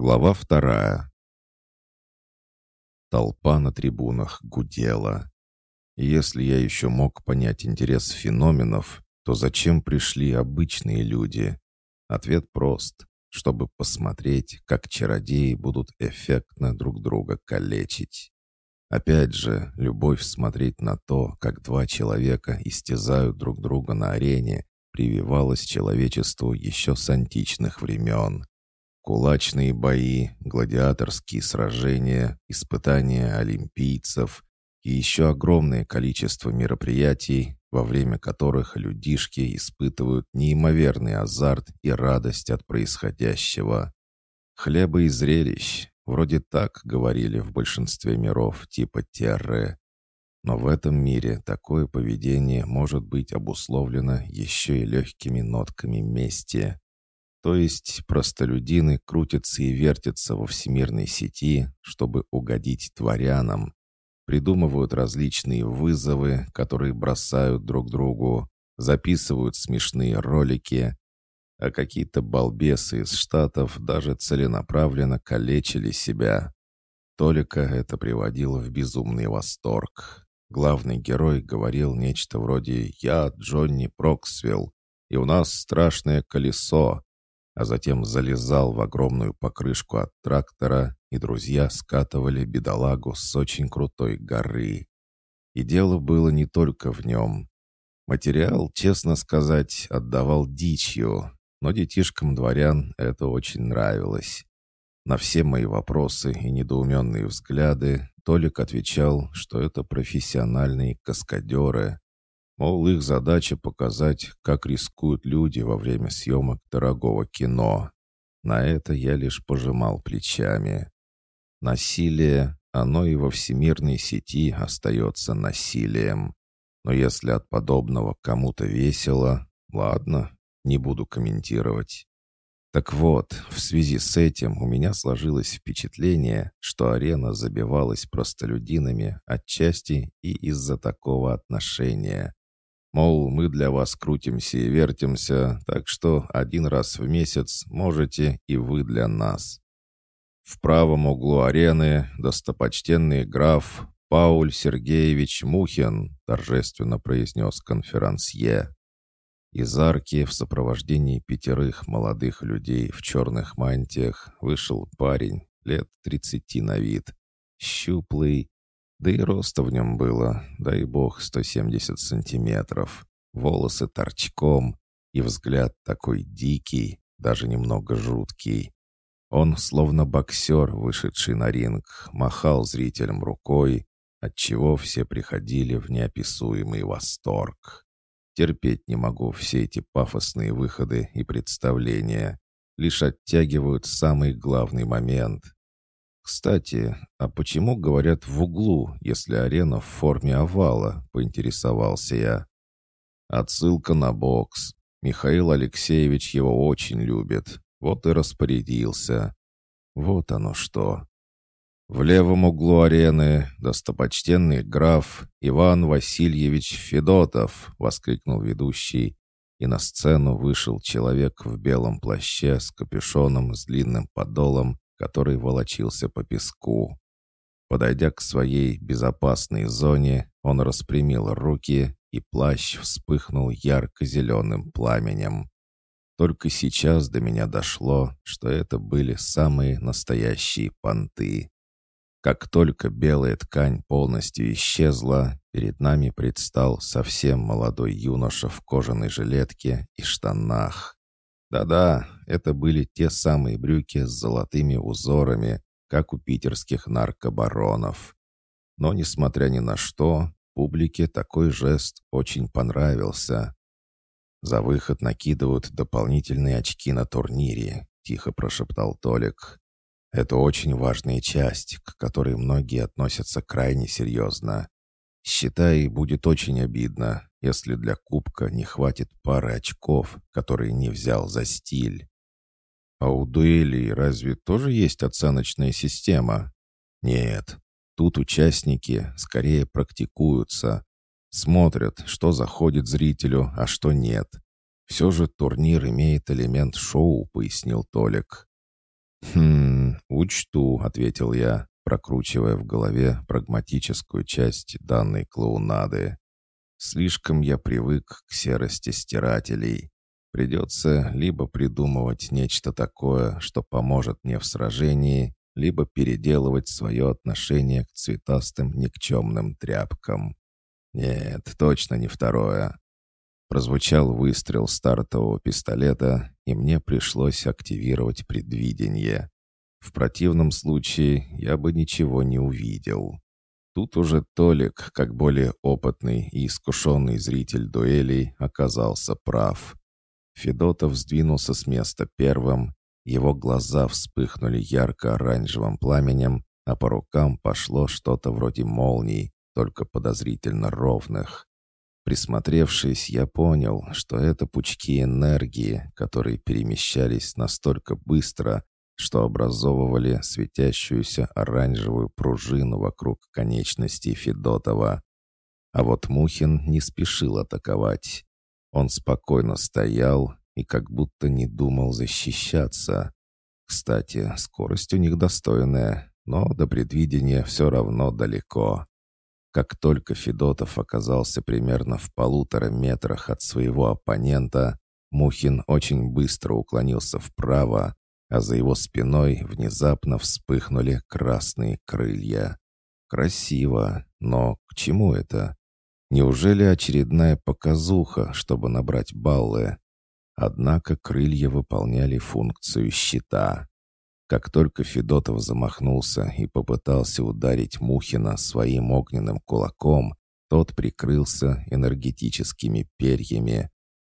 Глава вторая. Толпа на трибунах гудела. И если я еще мог понять интерес феноменов, то зачем пришли обычные люди? Ответ прост. Чтобы посмотреть, как чародеи будут эффектно друг друга калечить. Опять же, любовь смотреть на то, как два человека истязают друг друга на арене, прививалась человечеству еще с античных времен. Кулачные бои, гладиаторские сражения, испытания олимпийцев и еще огромное количество мероприятий, во время которых людишки испытывают неимоверный азарт и радость от происходящего. Хлеба и зрелищ, вроде так говорили в большинстве миров типа Терры. Но в этом мире такое поведение может быть обусловлено еще и легкими нотками мести. То есть простолюдины крутятся и вертятся во всемирной сети, чтобы угодить дворянам, придумывают различные вызовы, которые бросают друг другу, записывают смешные ролики, а какие-то балбесы из Штатов даже целенаправленно калечили себя. Толика это приводило в безумный восторг. Главный герой говорил нечто вроде «Я Джонни Проксвилл, и у нас страшное колесо», а затем залезал в огромную покрышку от трактора, и друзья скатывали бедолагу с очень крутой горы. И дело было не только в нем. Материал, честно сказать, отдавал дичью, но детишкам дворян это очень нравилось. На все мои вопросы и недоуменные взгляды Толик отвечал, что это профессиональные каскадеры, Мол, их задача показать, как рискуют люди во время съемок дорогого кино. На это я лишь пожимал плечами. Насилие, оно и во всемирной сети остается насилием. Но если от подобного кому-то весело, ладно, не буду комментировать. Так вот, в связи с этим у меня сложилось впечатление, что арена забивалась простолюдинами отчасти и из-за такого отношения. Мол, мы для вас крутимся и вертимся, так что один раз в месяц можете и вы для нас. В правом углу арены достопочтенный граф Пауль Сергеевич Мухин торжественно произнес конферансье. Из арки в сопровождении пятерых молодых людей в черных мантиях вышел парень лет тридцати на вид, щуплый, да и роста в нем было, дай бог, 170 сантиметров. Волосы торчком и взгляд такой дикий, даже немного жуткий. Он, словно боксер, вышедший на ринг, махал зрителям рукой, отчего все приходили в неописуемый восторг. Терпеть не могу все эти пафосные выходы и представления. Лишь оттягивают самый главный момент «Кстати, а почему говорят в углу, если арена в форме овала?» — поинтересовался я. «Отсылка на бокс. Михаил Алексеевич его очень любит. Вот и распорядился. Вот оно что. В левом углу арены достопочтенный граф Иван Васильевич Федотов, воскликнул ведущий, и на сцену вышел человек в белом плаще с капюшоном с длинным подолом который волочился по песку. Подойдя к своей безопасной зоне, он распрямил руки, и плащ вспыхнул ярко-зеленым пламенем. Только сейчас до меня дошло, что это были самые настоящие понты. Как только белая ткань полностью исчезла, перед нами предстал совсем молодой юноша в кожаной жилетке и штанах. Да-да, это были те самые брюки с золотыми узорами, как у питерских наркобаронов. Но, несмотря ни на что, публике такой жест очень понравился. «За выход накидывают дополнительные очки на турнире», — тихо прошептал Толик. «Это очень важная часть, к которой многие относятся крайне серьезно. Считай, будет очень обидно, если для кубка не хватит пары очков, которые не взял за стиль. А у дуэлей разве тоже есть оценочная система? Нет, тут участники скорее практикуются, смотрят, что заходит зрителю, а что нет. Все же турнир имеет элемент шоу, пояснил Толик. Хм, «Учту», — ответил я, прокручивая в голове прагматическую часть данной клоунады. «Слишком я привык к серости стирателей. Придется либо придумывать нечто такое, что поможет мне в сражении, либо переделывать свое отношение к цветастым никчемным тряпкам. Нет, точно не второе. Прозвучал выстрел стартового пистолета, и мне пришлось активировать предвидение. В противном случае я бы ничего не увидел. Тут уже Толик, как более опытный и искушенный зритель дуэлей, оказался прав. Федотов сдвинулся с места первым, его глаза вспыхнули ярко-оранжевым пламенем, а по рукам пошло что-то вроде молний, только подозрительно ровных. Присмотревшись, я понял, что это пучки энергии, которые перемещались настолько быстро, что образовывали светящуюся оранжевую пружину вокруг конечностей Федотова. А вот Мухин не спешил атаковать. Он спокойно стоял и как будто не думал защищаться. Кстати, скорость у них достойная, но до предвидения все равно далеко. Как только Федотов оказался примерно в полутора метрах от своего оппонента, Мухин очень быстро уклонился вправо, а за его спиной внезапно вспыхнули красные крылья. Красиво, но к чему это? Неужели очередная показуха, чтобы набрать баллы? Однако крылья выполняли функцию щита. Как только Федотов замахнулся и попытался ударить Мухина своим огненным кулаком, тот прикрылся энергетическими перьями.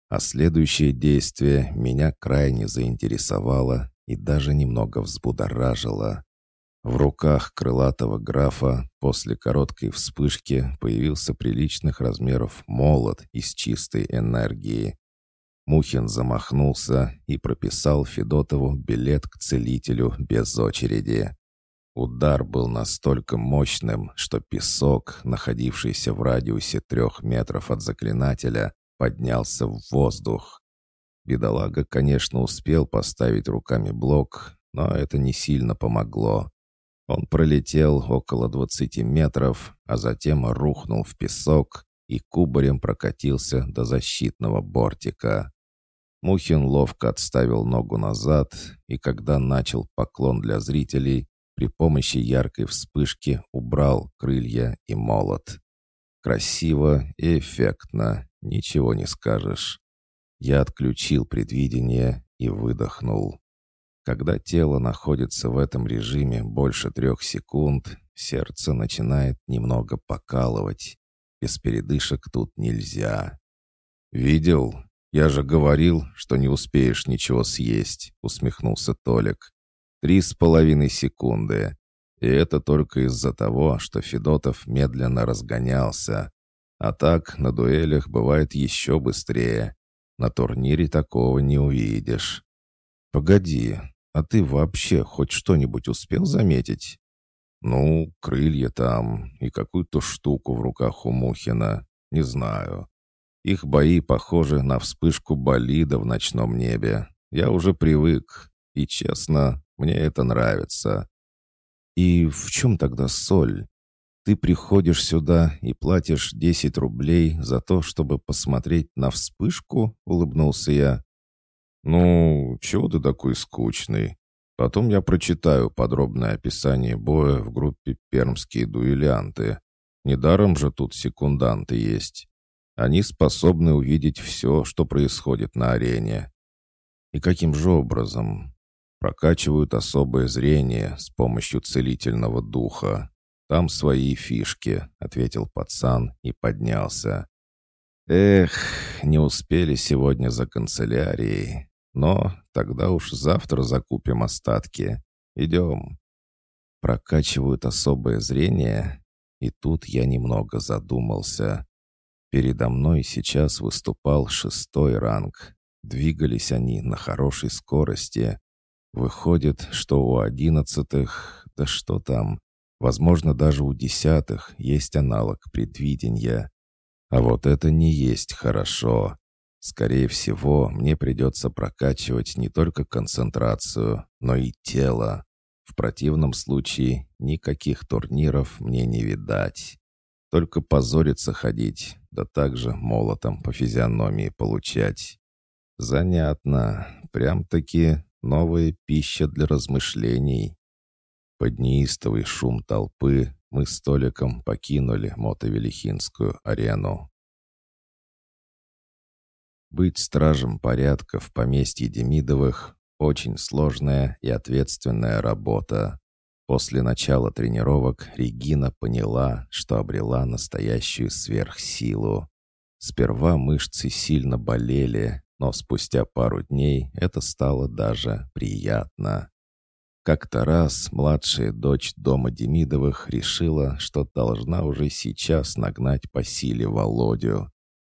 А следующее действие меня крайне заинтересовало и даже немного взбудоражило. В руках крылатого графа после короткой вспышки появился приличных размеров молот из чистой энергии. Мухин замахнулся и прописал Федотову билет к целителю без очереди. Удар был настолько мощным, что песок, находившийся в радиусе трех метров от заклинателя, поднялся в воздух. Бедолага, конечно, успел поставить руками блок, но это не сильно помогло. Он пролетел около 20 метров, а затем рухнул в песок и кубарем прокатился до защитного бортика. Мухин ловко отставил ногу назад, и когда начал поклон для зрителей, при помощи яркой вспышки убрал крылья и молот. Красиво и эффектно, ничего не скажешь. Я отключил предвидение и выдохнул. Когда тело находится в этом режиме больше трех секунд, сердце начинает немного покалывать. Без передышек тут нельзя. «Видел? Я же говорил, что не успеешь ничего съесть», — усмехнулся Толик. «Три с половиной секунды. И это только из-за того, что Федотов медленно разгонялся. А так на дуэлях бывает еще быстрее. На турнире такого не увидишь». «Погоди, а ты вообще хоть что-нибудь успел заметить?» «Ну, крылья там и какую-то штуку в руках у Мухина. Не знаю. Их бои похожи на вспышку болида в ночном небе. Я уже привык, и, честно, мне это нравится». «И в чем тогда соль? Ты приходишь сюда и платишь 10 рублей за то, чтобы посмотреть на вспышку?» — улыбнулся я. «Ну, чего ты такой скучный? Потом я прочитаю подробное описание боя в группе «Пермские дуэлянты». Недаром же тут секунданты есть. Они способны увидеть все, что происходит на арене. И каким же образом? Прокачивают особое зрение с помощью целительного духа. Там свои фишки», — ответил пацан и поднялся. «Эх, не успели сегодня за канцелярией. Но тогда уж завтра закупим остатки. Идем. Прокачивают особое зрение. И тут я немного задумался. Передо мной сейчас выступал шестой ранг. Двигались они на хорошей скорости. Выходит, что у одиннадцатых, да что там, возможно, даже у десятых есть аналог предвидения. А вот это не есть хорошо. Скорее всего, мне придется прокачивать не только концентрацию, но и тело. В противном случае никаких турниров мне не видать. Только позориться ходить, да также молотом по физиономии получать. Занятно. Прям-таки новая пища для размышлений. Под неистовый шум толпы мы с Толиком покинули Мотовелихинскую арену. Быть стражем порядка в поместье Демидовых – очень сложная и ответственная работа. После начала тренировок Регина поняла, что обрела настоящую сверхсилу. Сперва мышцы сильно болели, но спустя пару дней это стало даже приятно. Как-то раз младшая дочь дома Демидовых решила, что должна уже сейчас нагнать по силе Володю.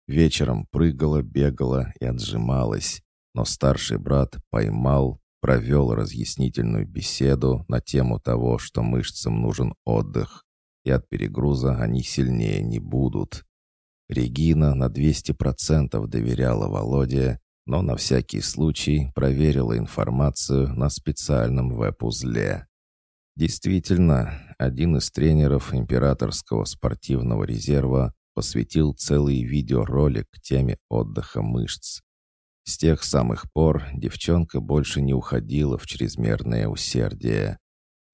Вечером прыгала, бегала и отжималась, но старший брат поймал, провел разъяснительную беседу на тему того, что мышцам нужен отдых, и от перегруза они сильнее не будут. Регина на 200% доверяла Володе но на всякий случай проверила информацию на специальном веб-узле. Действительно, один из тренеров императорского спортивного резерва посвятил целый видеоролик теме отдыха мышц. С тех самых пор девчонка больше не уходила в чрезмерное усердие.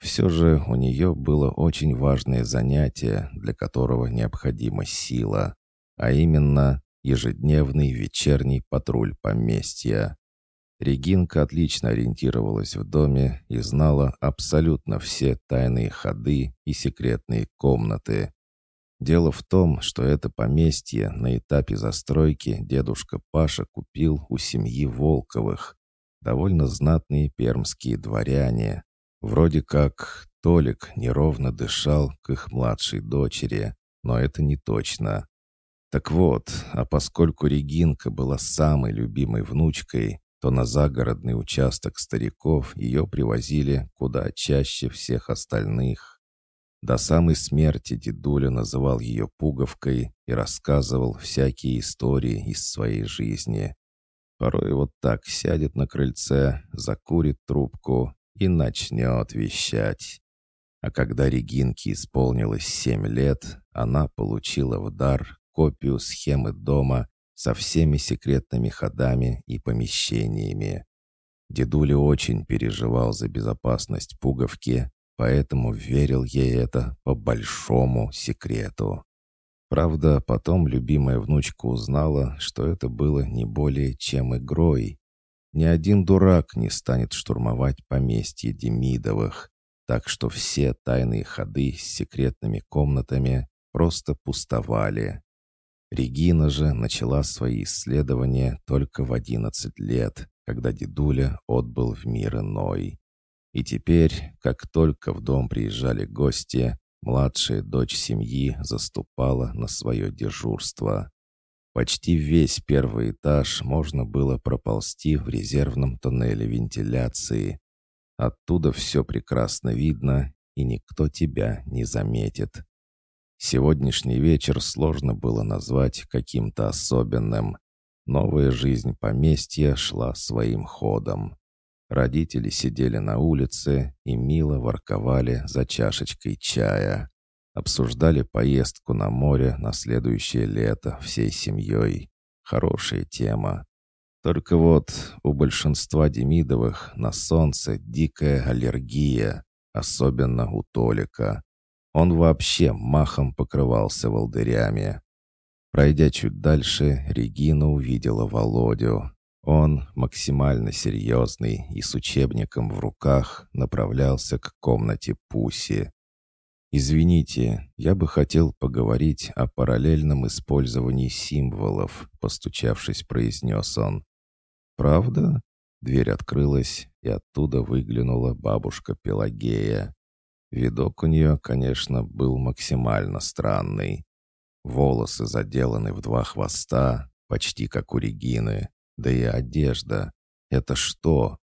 Все же у нее было очень важное занятие, для которого необходима сила, а именно ежедневный вечерний патруль поместья. Регинка отлично ориентировалась в доме и знала абсолютно все тайные ходы и секретные комнаты. Дело в том, что это поместье на этапе застройки дедушка Паша купил у семьи Волковых, довольно знатные пермские дворяне. Вроде как Толик неровно дышал к их младшей дочери, но это не точно. Так вот, а поскольку Регинка была самой любимой внучкой, то на загородный участок стариков ее привозили куда чаще всех остальных. До самой смерти дедуля называл ее пуговкой и рассказывал всякие истории из своей жизни. Порой вот так сядет на крыльце, закурит трубку и начнет вещать. А когда Регинке исполнилось семь лет, она получила в дар копию схемы дома со всеми секретными ходами и помещениями. Дедуля очень переживал за безопасность пуговки, поэтому верил ей это по большому секрету. Правда, потом любимая внучка узнала, что это было не более чем игрой. Ни один дурак не станет штурмовать поместье Демидовых, так что все тайные ходы с секретными комнатами просто пустовали. Регина же начала свои исследования только в 11 лет, когда дедуля отбыл в мир иной. И теперь, как только в дом приезжали гости, младшая дочь семьи заступала на свое дежурство. Почти весь первый этаж можно было проползти в резервном тоннеле вентиляции. Оттуда все прекрасно видно, и никто тебя не заметит. Сегодняшний вечер сложно было назвать каким-то особенным. Новая жизнь поместья шла своим ходом. Родители сидели на улице и мило ворковали за чашечкой чая. Обсуждали поездку на море на следующее лето всей семьей. Хорошая тема. Только вот у большинства Демидовых на солнце дикая аллергия, особенно у Толика. Он вообще махом покрывался волдырями. Пройдя чуть дальше, Регина увидела Володю. Он, максимально серьезный и с учебником в руках, направлялся к комнате Пуси. «Извините, я бы хотел поговорить о параллельном использовании символов», постучавшись, произнес он. «Правда?» Дверь открылась, и оттуда выглянула бабушка Пелагея. Видок у нее, конечно, был максимально странный. Волосы заделаны в два хвоста, почти как у Регины. Да и одежда. Это что?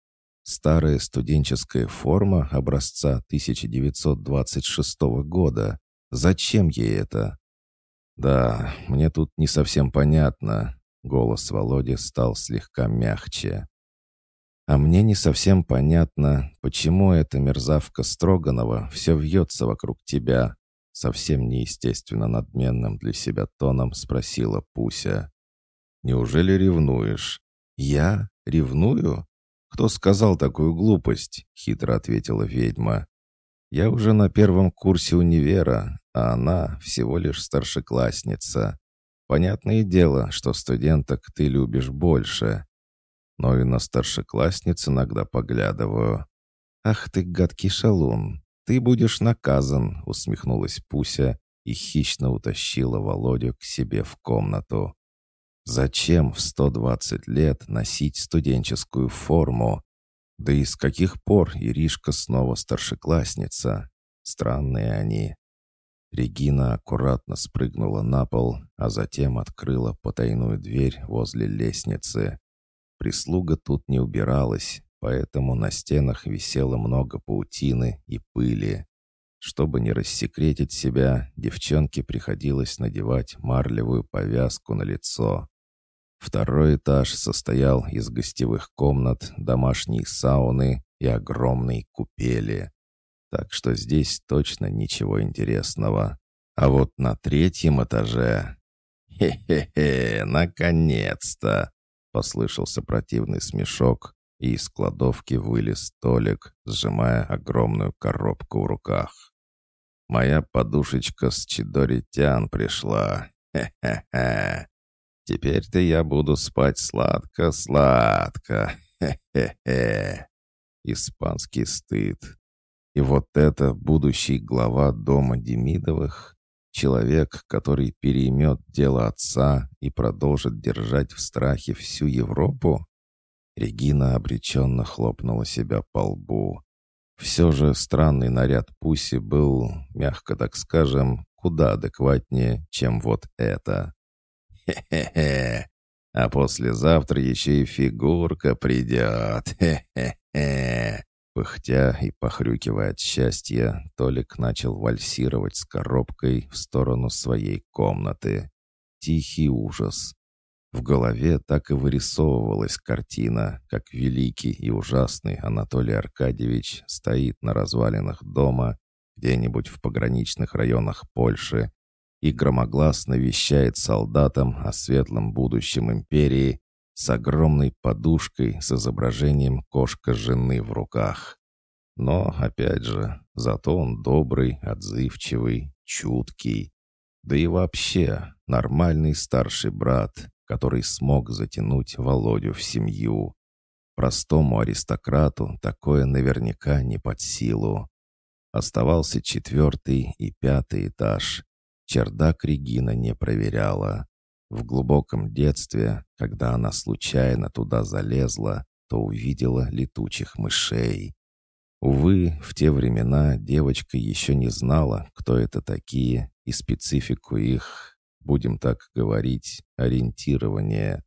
Старая студенческая форма образца 1926 года. Зачем ей это? Да, мне тут не совсем понятно. Голос Володи стал слегка мягче. А мне не совсем понятно, почему эта мерзавка Строганова все вьется вокруг тебя, совсем неестественно надменным для себя тоном спросила Пуся. «Неужели ревнуешь?» «Я? Ревную? Кто сказал такую глупость?» — хитро ответила ведьма. «Я уже на первом курсе универа, а она всего лишь старшеклассница. Понятное дело, что студенток ты любишь больше. Но и на старшеклассниц иногда поглядываю. Ах ты, гадкий шалун, ты будешь наказан», — усмехнулась Пуся и хищно утащила Володю к себе в комнату. Зачем в 120 лет носить студенческую форму? Да и с каких пор Иришка снова старшеклассница? Странные они. Регина аккуратно спрыгнула на пол, а затем открыла потайную дверь возле лестницы. Прислуга тут не убиралась, поэтому на стенах висело много паутины и пыли. Чтобы не рассекретить себя, девчонке приходилось надевать марлевую повязку на лицо. Второй этаж состоял из гостевых комнат, домашней сауны и огромной купели. Так что здесь точно ничего интересного. А вот на третьем этаже... «Хе-хе-хе, наконец-то!» — послышался противный смешок, и из кладовки вылез столик, сжимая огромную коробку в руках. «Моя подушечка с чидоритян пришла. Хе-хе-хе. Теперь-то я буду спать сладко-сладко. Хе-хе-хе. Испанский стыд. И вот это будущий глава дома Демидовых, человек, который переймет дело отца и продолжит держать в страхе всю Европу? Регина обреченно хлопнула себя по лбу. Все же странный наряд Пуси был, мягко так скажем, куда адекватнее, чем вот это. Хе-хе-хе. А послезавтра еще и фигурка придет. Хе-хе-хе. Пыхтя и похрюкивая от счастья, Толик начал вальсировать с коробкой в сторону своей комнаты. Тихий ужас. В голове так и вырисовывалась картина, как великий и ужасный Анатолий Аркадьевич стоит на развалинах дома где-нибудь в пограничных районах Польши и громогласно вещает солдатам о светлом будущем империи с огромной подушкой с изображением кошка-жены в руках. Но, опять же, зато он добрый, отзывчивый, чуткий. Да и вообще нормальный старший брат, который смог затянуть Володю в семью. Простому аристократу такое наверняка не под силу. Оставался четвертый и пятый этаж, Чердак Регина не проверяла. В глубоком детстве, когда она случайно туда залезла, то увидела летучих мышей. Увы, в те времена девочка еще не знала, кто это такие, и специфику их, будем так говорить, ориентирования.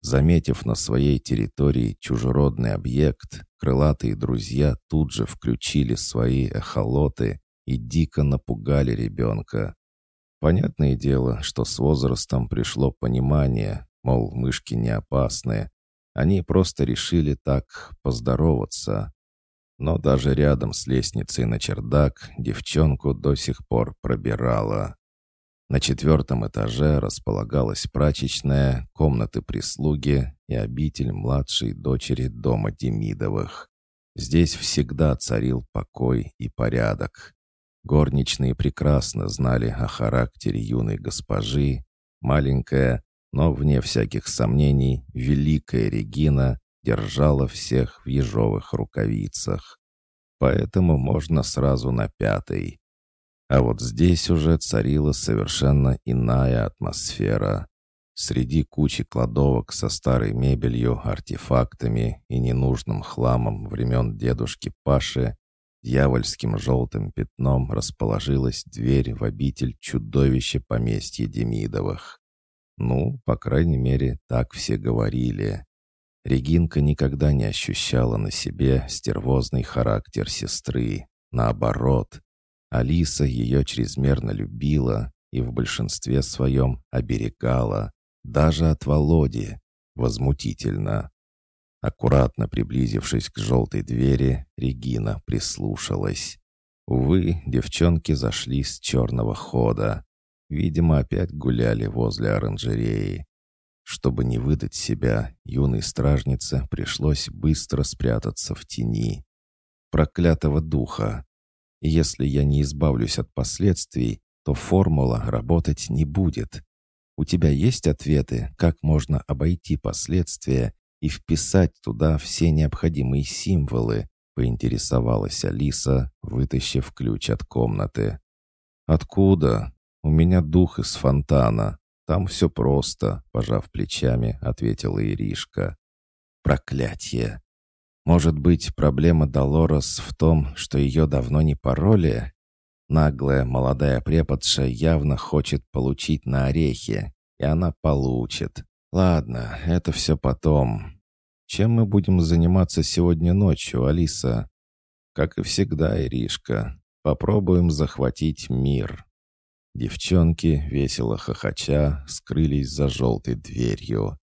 Заметив на своей территории чужеродный объект, крылатые друзья тут же включили свои эхолоты и дико напугали ребенка. Понятное дело, что с возрастом пришло понимание, мол, мышки не опасны. Они просто решили так поздороваться. Но даже рядом с лестницей на чердак девчонку до сих пор пробирала. На четвертом этаже располагалась прачечная, комнаты прислуги и обитель младшей дочери дома Демидовых. Здесь всегда царил покой и порядок. Горничные прекрасно знали о характере юной госпожи. Маленькая, но, вне всяких сомнений, великая Регина держала всех в ежовых рукавицах. Поэтому можно сразу на пятой. А вот здесь уже царила совершенно иная атмосфера. Среди кучи кладовок со старой мебелью, артефактами и ненужным хламом времен дедушки Паши Дьявольским желтым пятном расположилась дверь в обитель чудовища поместья Демидовых. Ну, по крайней мере, так все говорили. Регинка никогда не ощущала на себе стервозный характер сестры. Наоборот, Алиса ее чрезмерно любила и в большинстве своем оберегала, даже от Володи. Возмутительно. Аккуратно приблизившись к желтой двери, Регина прислушалась. Увы, девчонки зашли с черного хода. Видимо, опять гуляли возле оранжереи. Чтобы не выдать себя, юной стражнице пришлось быстро спрятаться в тени. Проклятого духа! Если я не избавлюсь от последствий, то формула работать не будет. У тебя есть ответы, как можно обойти последствия и вписать туда все необходимые символы?» — поинтересовалась Алиса, вытащив ключ от комнаты. «Откуда? У меня дух из фонтана. Там все просто», — пожав плечами, ответила Иришка. «Проклятье! Может быть, проблема Долорес в том, что ее давно не пароли? Наглая молодая преподша явно хочет получить на орехи, и она получит. Ладно, это все потом. Чем мы будем заниматься сегодня ночью, Алиса? Как и всегда, Иришка, попробуем захватить мир. Девчонки, весело хохоча, скрылись за желтой дверью.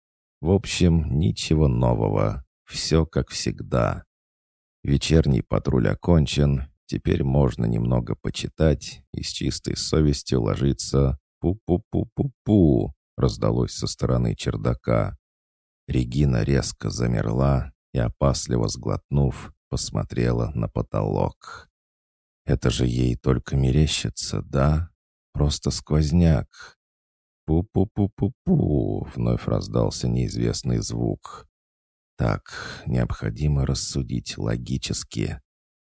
В общем, ничего нового. Все как всегда. Вечерний патруль окончен. Теперь можно немного почитать и с чистой совестью ложиться пу-пу-пу-пу-пу раздалось со стороны чердака. Регина резко замерла и, опасливо сглотнув, посмотрела на потолок. «Это же ей только мерещится, да? Просто сквозняк!» «Пу-пу-пу-пу-пу!» — вновь раздался неизвестный звук. «Так, необходимо рассудить логически.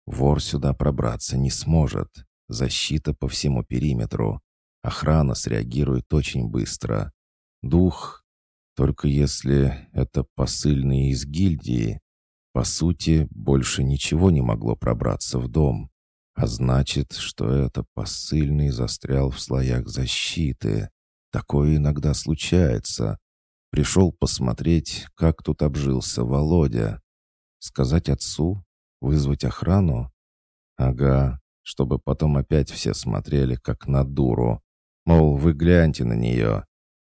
Вор сюда пробраться не сможет. Защита по всему периметру. Охрана среагирует очень быстро. Дух, только если это посыльные из гильдии, по сути, больше ничего не могло пробраться в дом. А значит, что это посыльный застрял в слоях защиты. Такое иногда случается. Пришел посмотреть, как тут обжился Володя. Сказать отцу? Вызвать охрану? Ага, чтобы потом опять все смотрели, как на дуру. Мол, вы гляньте на нее.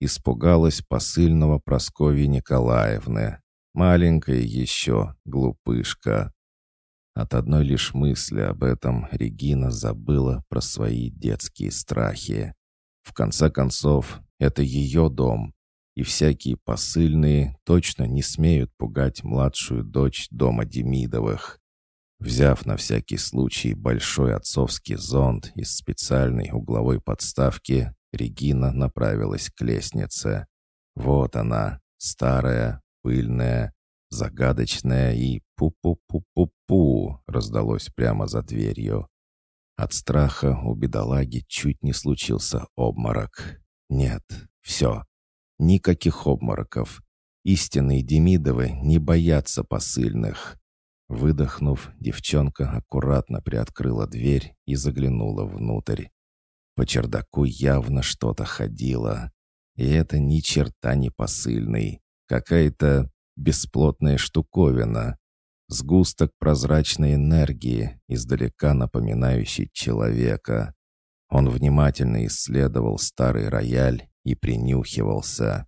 Испугалась посыльного Прасковьи Николаевны. Маленькая еще, глупышка. От одной лишь мысли об этом Регина забыла про свои детские страхи. В конце концов, это ее дом, и всякие посыльные точно не смеют пугать младшую дочь дома Демидовых. Взяв на всякий случай большой отцовский зонт из специальной угловой подставки, Регина направилась к лестнице. Вот она, старая, пыльная, загадочная и пу-пу-пу-пу-пу раздалось прямо за дверью. От страха у бедолаги чуть не случился обморок. Нет, все. Никаких обмороков. Истинные Демидовы не боятся посыльных. Выдохнув, девчонка аккуратно приоткрыла дверь и заглянула внутрь. По чердаку явно что-то ходило. И это ни черта не посыльный. Какая-то бесплотная штуковина. Сгусток прозрачной энергии, издалека напоминающий человека. Он внимательно исследовал старый рояль и принюхивался.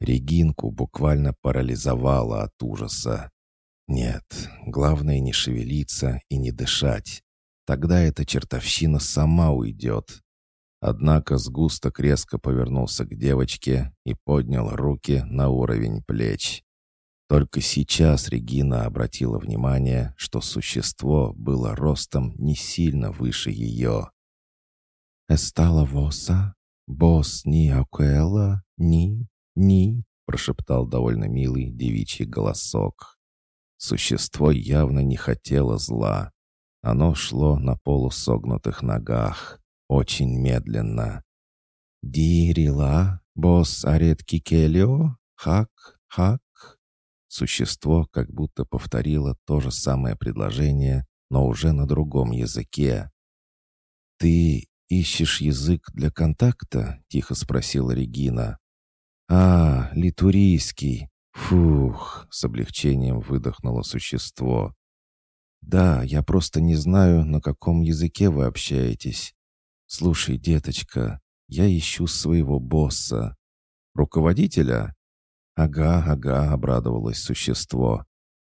Регинку буквально парализовало от ужаса. Нет, главное не шевелиться и не дышать. Тогда эта чертовщина сама уйдет. Однако сгусток резко повернулся к девочке и поднял руки на уровень плеч. Только сейчас Регина обратила внимание, что существо было ростом не сильно выше ее. «Эстала воса, босс ни акуэла, ни, ни», прошептал довольно милый девичий голосок. Существо явно не хотело зла. Оно шло на полусогнутых ногах очень медленно. «Дирила, босс арет кикелио, хак, хак». Существо как будто повторило то же самое предложение, но уже на другом языке. «Ты ищешь язык для контакта?» — тихо спросила Регина. «А, литурийский. Фух!» — с облегчением выдохнуло существо. «Да, я просто не знаю, на каком языке вы общаетесь. «Слушай, деточка, я ищу своего босса». «Руководителя?» «Ага, ага», — обрадовалось существо.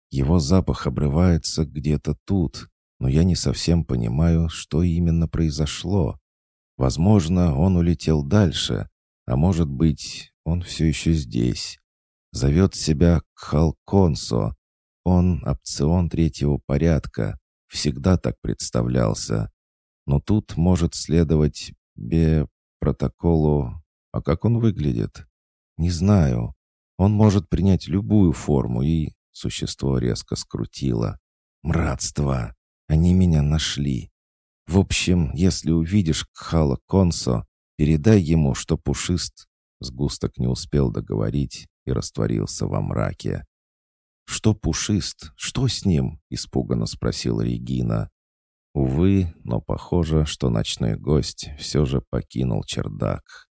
Его запах обрывается где-то тут, но я не совсем понимаю, что именно произошло. Возможно, он улетел дальше, а может быть, он все еще здесь. Зовет себя Кхалконсо. Он опцион третьего порядка. Всегда так представлялся. Но тут может следовать бе протоколу. А как он выглядит? Не знаю. Он может принять любую форму и... Существо резко скрутило. «Мратство! Они меня нашли. В общем, если увидишь Кхала Консо, передай ему, что пушист...» Сгусток не успел договорить и растворился во мраке. «Что пушист? Что с ним?» — испуганно спросила Регина. Увы, но похоже, что ночной гость все же покинул чердак.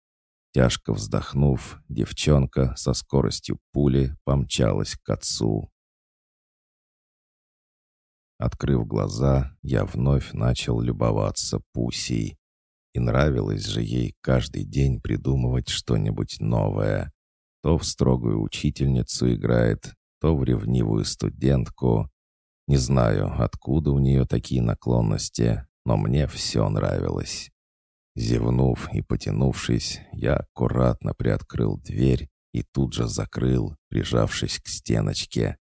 Тяжко вздохнув, девчонка со скоростью пули помчалась к отцу. Открыв глаза, я вновь начал любоваться Пусей. И нравилось же ей каждый день придумывать что-нибудь новое. То в строгую учительницу играет, то в ревнивую студентку. Не знаю, откуда у нее такие наклонности, но мне все нравилось. Зевнув и потянувшись, я аккуратно приоткрыл дверь и тут же закрыл, прижавшись к стеночке.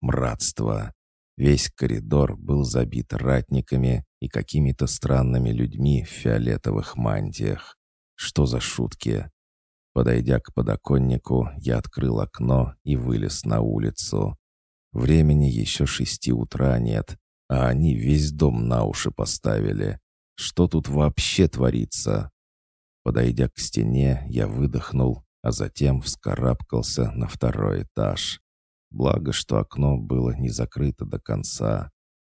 Мратство! Весь коридор был забит ратниками и какими-то странными людьми в фиолетовых мантиях. Что за шутки? Подойдя к подоконнику, я открыл окно и вылез на улицу. Времени еще шести утра нет, а они весь дом на уши поставили. Что тут вообще творится? Подойдя к стене, я выдохнул, а затем вскарабкался на второй этаж. Благо, что окно было не закрыто до конца.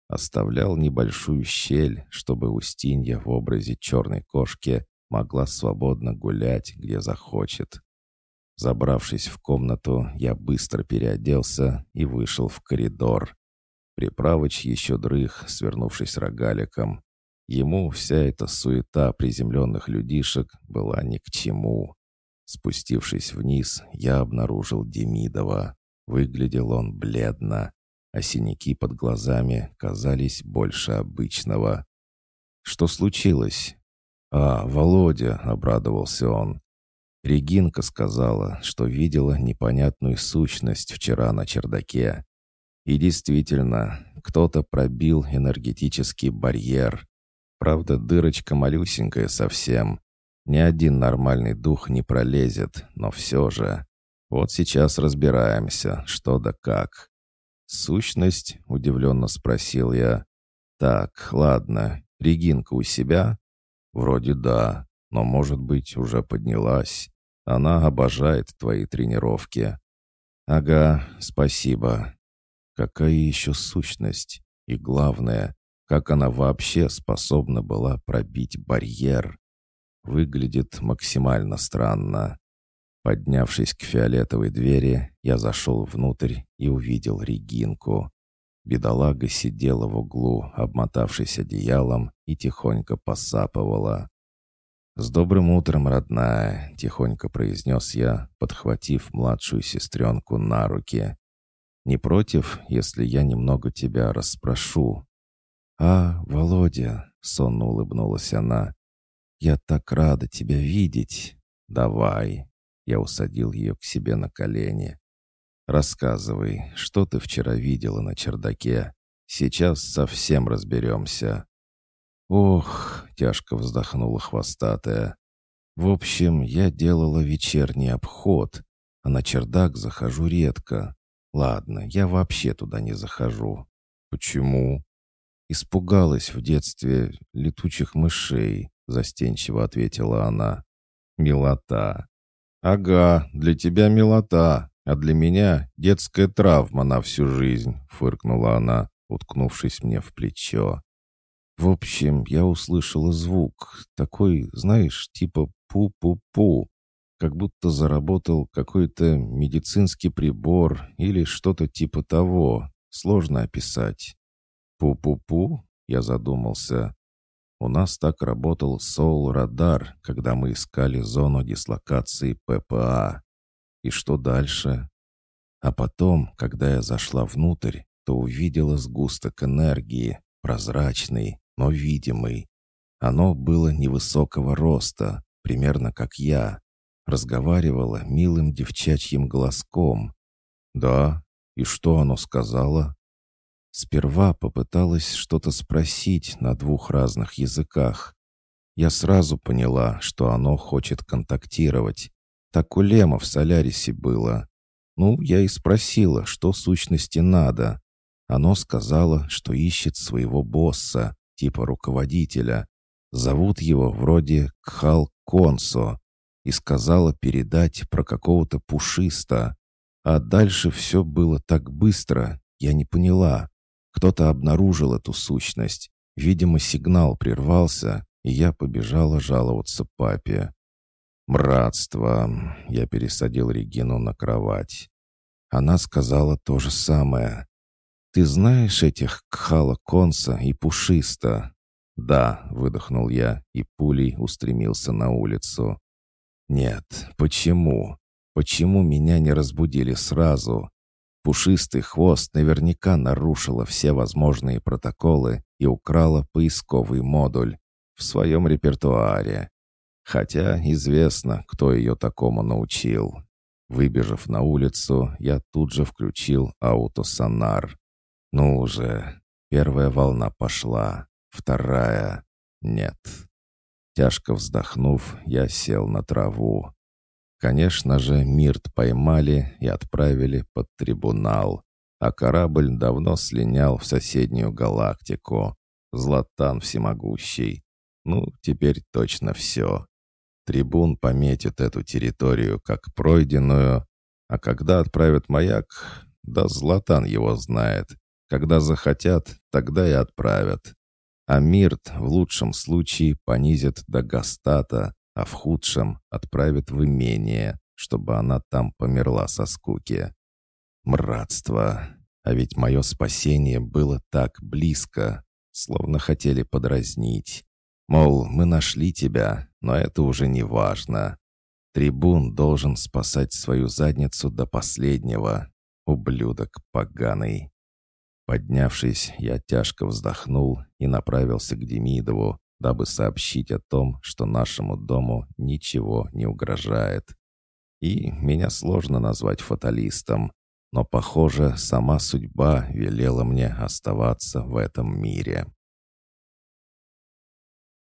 Оставлял небольшую щель, чтобы Устинья в образе черной кошки могла свободно гулять, где захочет. Забравшись в комнату, я быстро переоделся и вышел в коридор. Приправыч еще дрых, свернувшись рогаликом. Ему вся эта суета приземленных людишек была ни к чему. Спустившись вниз, я обнаружил Демидова. Выглядел он бледно, а синяки под глазами казались больше обычного. «Что случилось?» «А, Володя», — обрадовался он. Регинка сказала, что видела непонятную сущность вчера на чердаке. И действительно, кто-то пробил энергетический барьер. Правда, дырочка малюсенькая совсем. Ни один нормальный дух не пролезет, но все же. Вот сейчас разбираемся, что да как. «Сущность?» — удивленно спросил я. «Так, ладно. Регинка у себя?» «Вроде да, но, может быть, уже поднялась. Она обожает твои тренировки». «Ага, спасибо. Какая еще сущность? И главное, как она вообще способна была пробить барьер?» Выглядит максимально странно. Поднявшись к фиолетовой двери, я зашел внутрь и увидел Регинку. Бедолага сидела в углу, обмотавшись одеялом, и тихонько посапывала. «С добрым утром, родная!» — тихонько произнес я, подхватив младшую сестренку на руки. «Не против, если я немного тебя расспрошу?» «А, Володя!» — сонно улыбнулась она. «Я так рада тебя видеть!» «Давай!» Я усадил ее к себе на колени. «Рассказывай, что ты вчера видела на чердаке? Сейчас совсем разберемся». «Ох!» — тяжко вздохнула хвостатая. «В общем, я делала вечерний обход, а на чердак захожу редко. Ладно, я вообще туда не захожу». «Почему?» «Испугалась в детстве летучих мышей», — застенчиво ответила она. «Милота. «Ага, для тебя милота, а для меня детская травма на всю жизнь», — фыркнула она, уткнувшись мне в плечо. В общем, я услышала звук, такой, знаешь, типа пу-пу-пу, как будто заработал какой-то медицинский прибор или что-то типа того. Сложно описать. Пу-пу-пу, я задумался. У нас так работал Соул-радар, когда мы искали зону дислокации ППА. И что дальше? А потом, когда я зашла внутрь, будто увидела сгусток энергии, прозрачный, но видимый. Оно было невысокого роста, примерно как я. Разговаривало милым девчачьим голоском. «Да, и что оно сказала?» Сперва попыталась что-то спросить на двух разных языках. Я сразу поняла, что оно хочет контактировать. Так у Лема в Солярисе было. Ну, я и спросила, что сущности надо. Оно сказало, что ищет своего босса, типа руководителя. Зовут его вроде Кхал Консо. И сказала передать про какого-то пушиста. А дальше все было так быстро, я не поняла. Кто-то обнаружил эту сущность. Видимо, сигнал прервался, и я побежала жаловаться папе. «Мратство!» — я пересадил Регину на кровать. Она сказала то же самое. «Ты знаешь этих Кхала Конса и Пушиста?» «Да», — выдохнул я, и пулей устремился на улицу. «Нет, почему? Почему меня не разбудили сразу? Пушистый хвост наверняка нарушила все возможные протоколы и украла поисковый модуль в своем репертуаре. Хотя известно, кто ее такому научил. Выбежав на улицу, я тут же включил аутосонар. Ну уже, первая волна пошла, вторая — нет. Тяжко вздохнув, я сел на траву. Конечно же, Мирт поймали и отправили под трибунал, а корабль давно слинял в соседнюю галактику. Златан всемогущий. Ну, теперь точно все. Трибун пометит эту территорию как пройденную, а когда отправят маяк, да Златан его знает. Когда захотят, тогда и отправят. А Мирт в лучшем случае понизит до Гастата, а в худшем отправит в имение, чтобы она там померла со скуки. Мратство. А ведь мое спасение было так близко, словно хотели подразнить. Мол, мы нашли тебя, но это уже не важно. Трибун должен спасать свою задницу до последнего. Ублюдок поганый. Поднявшись, я тяжко вздохнул и направился к Демидову, дабы сообщить о том, что нашему дому ничего не угрожает. И меня сложно назвать фаталистом, но, похоже, сама судьба велела мне оставаться в этом мире.